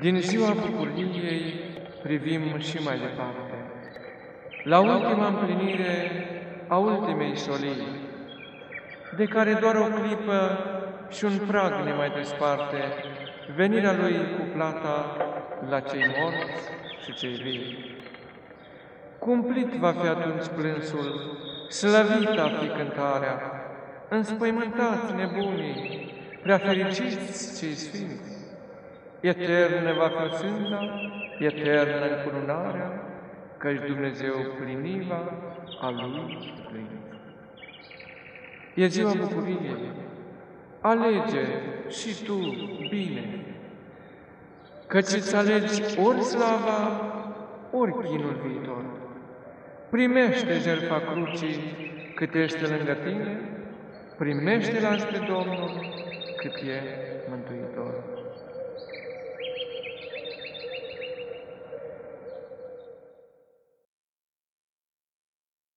Din ziua bucuriei privim și mai departe, la ultima împlinire a ultimei solii, de care doar o clipă și un prag ne mai desparte, venirea Lui cu plata la cei morți și cei vii. Cumplit va fi atunci plânsul, slăvită fi cântarea, înspăimântați nebunii, prea fericiți cei sfinți. Eternă va fi sânda, eternă încununarea, căci Dumnezeu pliniva a Lui plin. E ziua bucuriei, alege și tu bine, căci îți alegi ori slava, ori chinul viitor. Primește jertfa crucii cât este lângă tine, primește-l pe Domnul cât e Mântuitor.